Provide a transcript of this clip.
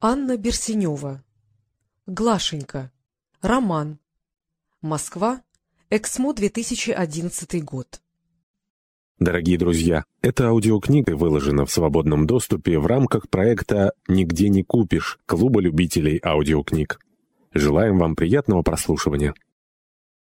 Анна Берсенева. Глашенька. Роман. Москва. Эксмо 2011 год. Дорогие друзья, эта аудиокнига выложена в свободном доступе в рамках проекта «Нигде не купишь» Клуба любителей аудиокниг. Желаем вам приятного прослушивания.